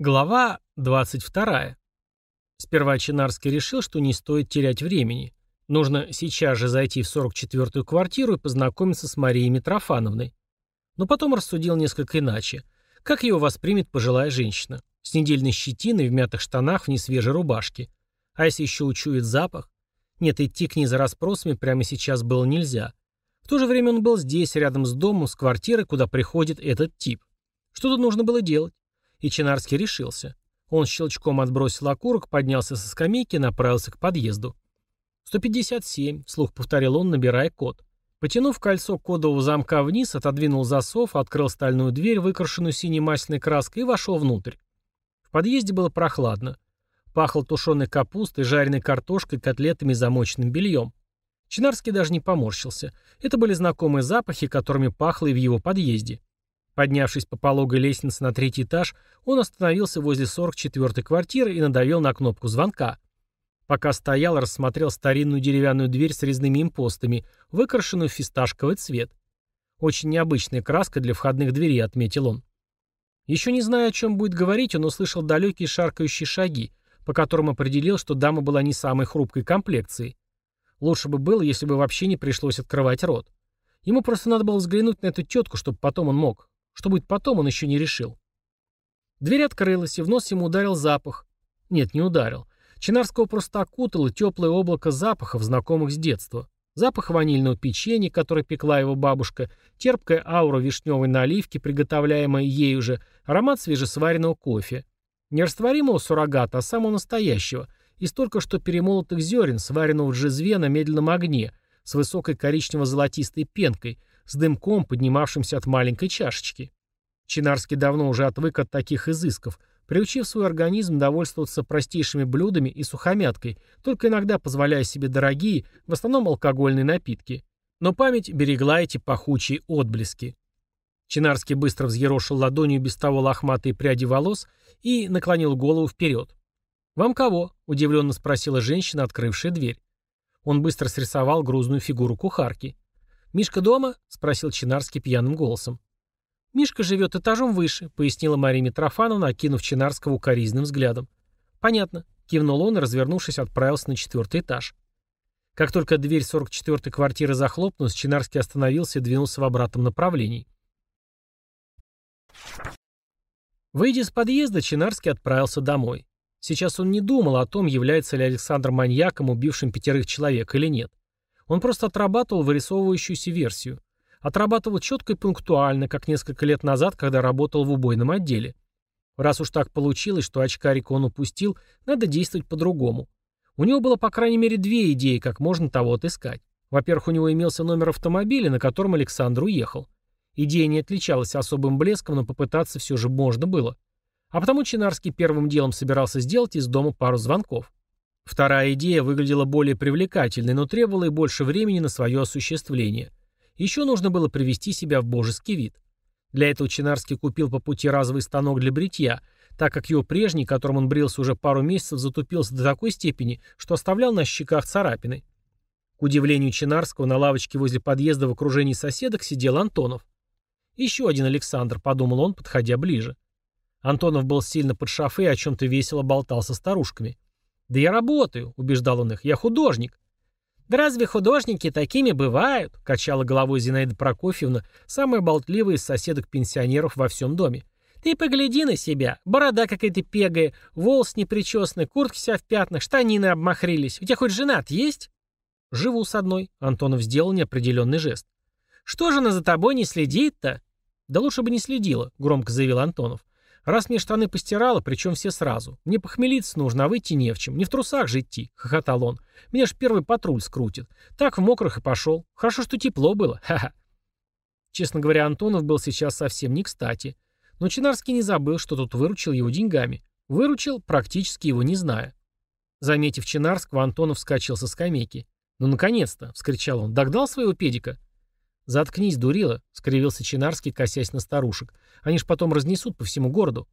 Глава 22. Сперва Чинарский решил, что не стоит терять времени. Нужно сейчас же зайти в 44-ю квартиру и познакомиться с Марией Митрофановной. Но потом рассудил несколько иначе. Как его воспримет пожилая женщина? С недельной щетиной, в мятых штанах, в несвежей рубашке. А если еще учует запах? Нет, идти к ней за расспросами прямо сейчас было нельзя. В то же время он был здесь, рядом с домом, с квартирой, куда приходит этот тип. Что тут нужно было делать? И Чинарский решился. Он щелчком отбросил окурок, поднялся со скамейки и направился к подъезду. «157», — вслух повторил он, набирая код. Потянув кольцо кодового замка вниз, отодвинул засов, открыл стальную дверь, выкрашенную синей масляной краской, и вошел внутрь. В подъезде было прохладно. Пахло тушеной капустой, жареной картошкой, котлетами и замоченным бельем. Чинарский даже не поморщился. Это были знакомые запахи, которыми пахло и в его подъезде. Поднявшись по пологой лестнице на третий этаж, он остановился возле 44-й квартиры и надавил на кнопку звонка. Пока стоял, рассмотрел старинную деревянную дверь с резными импостами, выкрашенную в фисташковый цвет. Очень необычная краска для входных дверей, отметил он. Еще не зная, о чем будет говорить, он услышал далекие шаркающие шаги, по которым определил, что дама была не самой хрупкой комплекции. Лучше бы было, если бы вообще не пришлось открывать рот. Ему просто надо было взглянуть на эту тетку, чтобы потом он мог. Что будет потом, он еще не решил. Дверь открылась, и в нос ему ударил запах. Нет, не ударил. Чинарского просто окутало теплое облако запахов, знакомых с детства. Запах ванильного печенья, которое пекла его бабушка, терпкая аура вишневой наливки, приготовляемая ею же, аромат свежесваренного кофе. Не растворимого суррогата, а самого настоящего, из только что перемолотых зерен, сваренного в джезве на медленном огне, с высокой коричнево-золотистой пенкой, с дымком, поднимавшимся от маленькой чашечки. Чинарский давно уже отвык от таких изысков, приучив свой организм довольствоваться простейшими блюдами и сухомяткой, только иногда позволяя себе дорогие, в основном алкогольные напитки. Но память берегла эти пахучие отблески. Чинарский быстро взъерошил ладонью без того лохматые пряди волос и наклонил голову вперед. «Вам кого?» – удивленно спросила женщина, открывшая дверь. Он быстро срисовал грузную фигуру кухарки. «Мишка дома?» — спросил Чинарский пьяным голосом. «Мишка живет этажом выше», — пояснила Мария Митрофановна, окинув Чинарского укоризненным взглядом. «Понятно», — кивнул он и, развернувшись, отправился на четвертый этаж. Как только дверь 44-й квартиры захлопнулась, Чинарский остановился и двинулся в обратном направлении. Выйдя из подъезда, Чинарский отправился домой. Сейчас он не думал о том, является ли Александр маньяком, убившим пятерых человек или нет. Он просто отрабатывал вырисовывающуюся версию. Отрабатывал четко и пунктуально, как несколько лет назад, когда работал в убойном отделе. Раз уж так получилось, что очкарика он упустил, надо действовать по-другому. У него было по крайней мере две идеи, как можно того отыскать. Во-первых, у него имелся номер автомобиля, на котором Александр уехал. Идея не отличалась особым блеском, но попытаться все же можно было. А потому Чинарский первым делом собирался сделать из дома пару звонков. Вторая идея выглядела более привлекательной, но требовала и больше времени на свое осуществление. Еще нужно было привести себя в божеский вид. Для этого Чинарский купил по пути разовый станок для бритья, так как его прежний, которым он брился уже пару месяцев, затупился до такой степени, что оставлял на щеках царапины. К удивлению Чинарского, на лавочке возле подъезда в окружении соседок сидел Антонов. «Еще один Александр», — подумал он, подходя ближе. Антонов был сильно под шафы и о чем-то весело болтал со старушками. «Да я работаю», — убеждал он их, — «я художник». «Да разве художники такими бывают?» — качала головой Зинаида Прокофьевна, самая болтливая из соседок-пенсионеров во всем доме. «Ты погляди на себя. Борода какая-то пегая, волос непричесанный, куртка вся в пятнах, штанины обмахрились. У тебя хоть женат есть?» «Живу с одной», — Антонов сделал неопределенный жест. «Что же она за тобой не следит-то?» «Да лучше бы не следила», — громко заявил Антонов. Раз мне штаны постирала, причем все сразу. Мне похмелиться нужно, а выйти не в чем. Не в трусах же идти, хохотал он. Меня ж первый патруль скрутит. Так в мокрых и пошел. Хорошо, что тепло было. Ха-ха. Честно говоря, Антонов был сейчас совсем не кстати. Но Чинарский не забыл, что тут выручил его деньгами. Выручил, практически его не зная. Заметив Чинарского, Антонов вскочил со скамейки. «Ну, наконец-то!» — вскричал он. «Догнал своего педика?» «Заткнись, дурила», — скривился Чинарский, косясь на старушек. «Они ж потом разнесут по всему городу».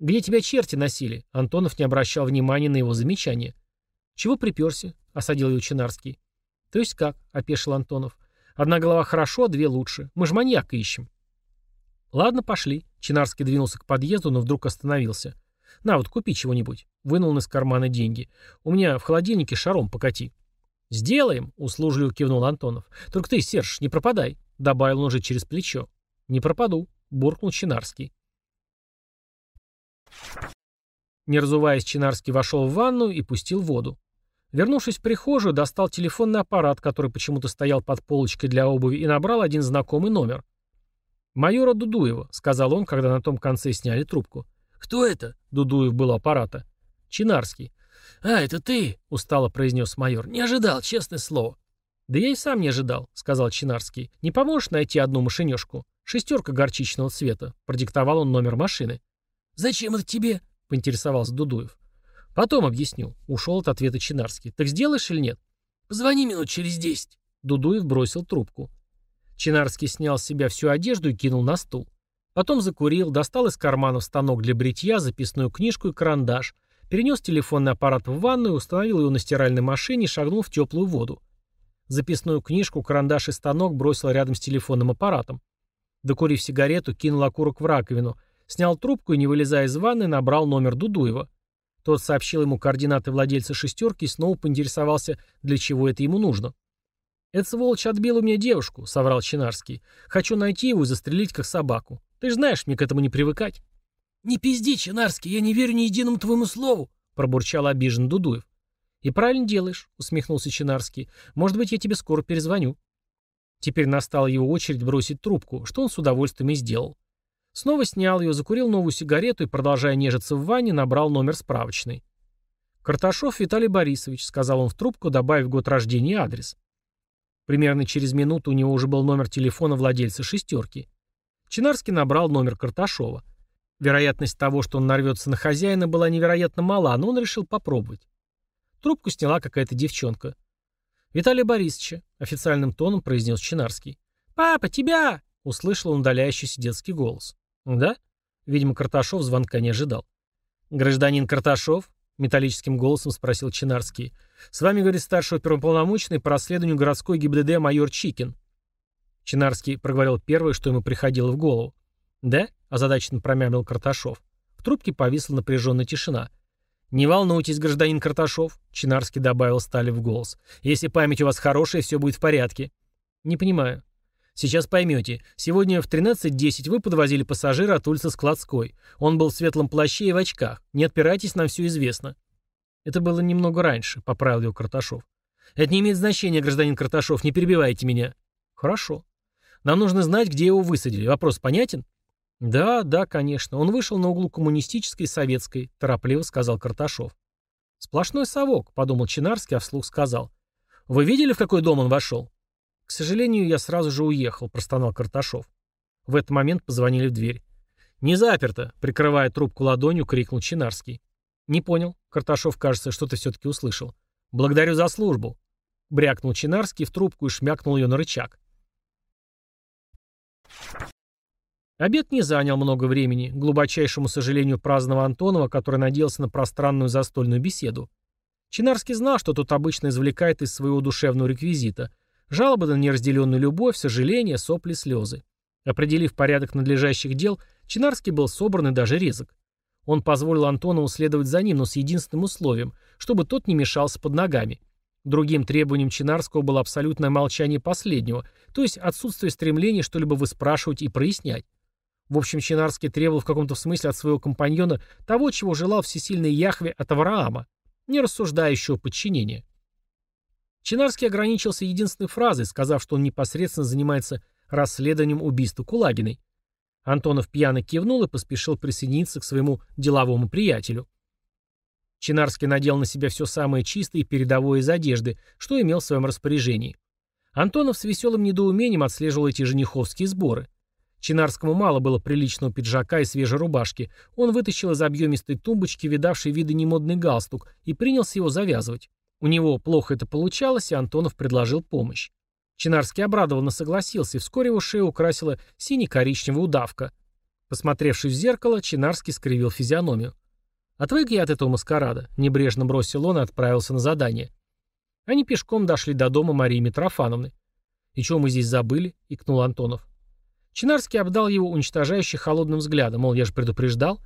«Где тебя черти носили?» Антонов не обращал внимания на его замечание. «Чего приперся?» — осадил его Чинарский. «То есть как?» — опешил Антонов. «Одна голова хорошо, а две лучше. Мы ж маньяка ищем». «Ладно, пошли». Чинарский двинулся к подъезду, но вдруг остановился. «На, вот купи чего-нибудь». Вынул из кармана деньги. «У меня в холодильнике шаром покати». «Сделаем», — услужливо кивнул Антонов. «Только ты, Серж, не пропадай», — добавил он уже через плечо. «Не пропаду», — буркнул Чинарский. Не разуваясь, Чинарский вошел в ванну и пустил воду. Вернувшись в прихожую, достал телефонный аппарат, который почему-то стоял под полочкой для обуви, и набрал один знакомый номер. «Майора Дудуева», — сказал он, когда на том конце сняли трубку. «Кто это?» — Дудуев был аппарата. «Чинарский». «А, это ты?» — устало произнес майор. «Не ожидал, честное слово». «Да я и сам не ожидал», — сказал Чинарский. «Не поможешь найти одну машинешку? Шестерка горчичного цвета». Продиктовал он номер машины. «Зачем это тебе?» — поинтересовался Дудуев. «Потом объясню». Ушел от ответа Чинарский. «Так сделаешь или нет?» «Позвони минут через десять». Дудуев бросил трубку. Чинарский снял с себя всю одежду и кинул на стул. Потом закурил, достал из карманов станок для бритья, записную книжку и карандаш, перенес телефонный аппарат в ванную, установил его на стиральной машине и шагнул в теплую воду. Записную книжку, карандаш и станок бросил рядом с телефонным аппаратом. Докурив сигарету, кинул окурок в раковину, снял трубку и, не вылезая из ванны, набрал номер Дудуева. Тот сообщил ему координаты владельца «шестерки» и снова поинтересовался, для чего это ему нужно. «Эта сволочь отбил у меня девушку», — соврал Чинарский. «Хочу найти его и застрелить, как собаку. Ты же знаешь, мне к этому не привыкать». «Не пизди, Чинарский, я не верю ни единому твоему слову», — пробурчал обижен Дудуев. «И правильно делаешь», — усмехнулся Чинарский. «Может быть, я тебе скоро перезвоню». Теперь настала его очередь бросить трубку, что он с удовольствием и сделал. Снова снял ее, закурил новую сигарету и, продолжая нежиться в ванне, набрал номер справочной. «Карташов Виталий Борисович», — сказал он в трубку, добавив год рождения и адрес. Примерно через минуту у него уже был номер телефона владельца «шестерки». Чинарский набрал номер Карташова. Вероятность того, что он нарвется на хозяина, была невероятно мала, но он решил попробовать. Трубку сняла какая-то девчонка. «Виталий Борисович», — официальным тоном произнес Чинарский. «Папа, тебя!» — услышал он удаляющийся детский голос. «Да?» Видимо, Карташов звонка не ожидал. «Гражданин Карташов?» — металлическим голосом спросил Чинарский. «С вами, говорит старший оперуполномоченный по расследованию городской ГИБДД майор Чикин». Чинарский проговорил первое, что ему приходило в голову. «Да?» — озадаченно промямлил Карташов. В трубке повисла напряженная тишина. «Не волнуйтесь, гражданин Карташов», — Чинарский добавил стали в голос. «Если память у вас хорошая, все будет в порядке». «Не понимаю». «Сейчас поймете. Сегодня в 13.10 вы подвозили пассажира от улицы Складской. Он был в светлом плаще и в очках. Не отпирайтесь, нам все известно». «Это было немного раньше», — поправил его Карташов. «Это не имеет значения, гражданин Карташов, не перебивайте меня». «Хорошо. Нам нужно знать, где его высадили. Вопрос понятен?» «Да, да, конечно. Он вышел на углу коммунистической и советской», — торопливо сказал Карташов. «Сплошной совок», — подумал Чинарский, а вслух сказал. «Вы видели, в какой дом он вошел?» «К сожалению, я сразу же уехал», — простонал Карташов. В этот момент позвонили в дверь. «Не заперто!» — прикрывая трубку ладонью, крикнул Чинарский. «Не понял». Карташов, кажется, что-то все-таки услышал. «Благодарю за службу». Брякнул Чинарский в трубку и шмякнул ее на рычаг. Обед не занял много времени, к глубочайшему сожалению праздного Антонова, который надеялся на пространную застольную беседу. Чинарский знал, что тот обычно извлекает из своего душевного реквизита. Жалобы на неразделенную любовь, сожаление, сопли, слезы. Определив порядок надлежащих дел, Чинарский был собран и даже резок. Он позволил Антонову следовать за ним, но с единственным условием, чтобы тот не мешался под ногами. Другим требованием Чинарского было абсолютное молчание последнего, то есть отсутствие стремления что-либо выспрашивать и прояснять. В общем, Чинарский требовал в каком-то смысле от своего компаньона того, чего желал всесильный Яхве от Авраама, не рассуждающего подчинения. Чинарский ограничился единственной фразой, сказав, что он непосредственно занимается расследованием убийства Кулагиной. Антонов пьяно кивнул и поспешил присоединиться к своему деловому приятелю. Чинарский надел на себя все самое чистое и передовое из одежды, что имел в своем распоряжении. Антонов с веселым недоумением отслеживал эти жениховские сборы. Чинарскому мало было приличного пиджака и свежей рубашки. Он вытащил из объемистой тумбочки видавший виды немодный галстук и принялся его завязывать. У него плохо это получалось, и Антонов предложил помощь. Чинарский обрадованно согласился, и вскоре его шею украсила сине-коричневая удавка. Посмотревшись в зеркало, Чинарский скривил физиономию. «Отвык я от этого маскарада», — небрежно бросил он и отправился на задание. Они пешком дошли до дома Марии Митрофановны. «И чего мы здесь забыли?» — икнул Антонов. Чинарский обдал его уничтожающий холодным взглядом, мол, я же предупреждал.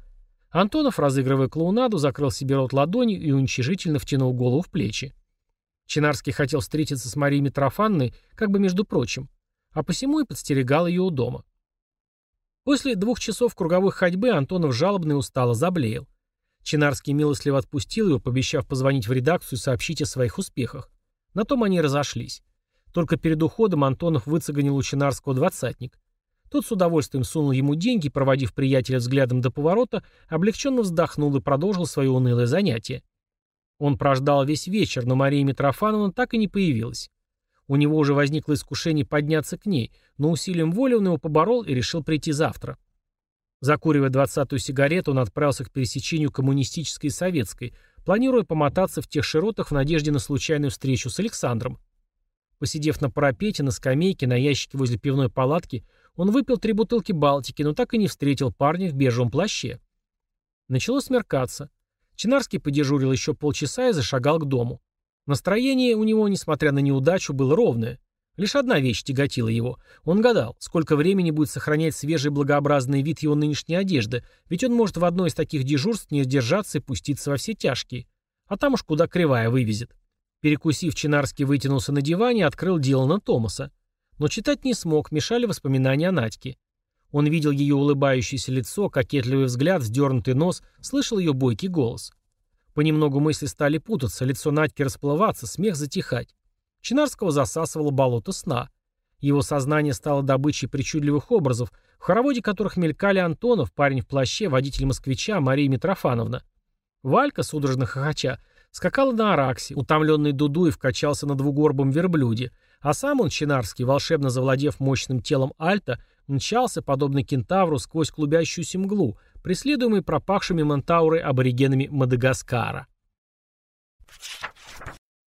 Антонов, разыгрывая клоунаду, закрыл себе рот ладонью и уничижительно втянул голову в плечи. Чинарский хотел встретиться с Марией Митрофанной, как бы между прочим, а посему и подстерегал ее у дома. После двух часов круговой ходьбы Антонов жалобно и устало заблеял. Чинарский милостливо отпустил его, пообещав позвонить в редакцию и сообщить о своих успехах. На том они разошлись. Только перед уходом Антонов выцеганил у Чинарского двадцатник. Тот с удовольствием сунул ему деньги, проводив приятеля взглядом до поворота, облегченно вздохнул и продолжил свое унылое занятие. Он прождал весь вечер, но Мария Митрофановна так и не появилась. У него уже возникло искушение подняться к ней, но усилием воли он его поборол и решил прийти завтра. Закуривая двадцатую сигарету, он отправился к пересечению коммунистической и советской, планируя помотаться в тех широтах в надежде на случайную встречу с Александром. Посидев на парапете, на скамейке, на ящике возле пивной палатки, он выпил три бутылки Балтики, но так и не встретил парня в бежевом плаще. Начало смеркаться. Чинарский подежурил еще полчаса и зашагал к дому. Настроение у него, несмотря на неудачу, было ровное. Лишь одна вещь тяготила его. Он гадал, сколько времени будет сохранять свежий благообразный вид его нынешней одежды, ведь он может в одно из таких дежурств не сдержаться и пуститься во все тяжкие. А там уж куда кривая вывезет. Перекусив, Чинарский вытянулся на диване и открыл Дилана Томаса. Но читать не смог, мешали воспоминания о Надьке. Он видел ее улыбающееся лицо, кокетливый взгляд, вздернутый нос, слышал ее бойкий голос. Понемногу мысли стали путаться, лицо Надьки расплываться, смех затихать. Чинарского засасывало болото сна. Его сознание стало добычей причудливых образов, в хороводе которых мелькали Антонов, парень в плаще, водитель москвича, Мария Митрофановна. Валька, судорожно хохоча, Скакал на Араксе, утомленный Дудуев качался на двугорбом верблюде, а сам он, Чинарский, волшебно завладев мощным телом Альта, мчался, подобно кентавру, сквозь клубящуюся мглу, преследуемый пропахшими Монтаурой аборигенами Мадагаскара.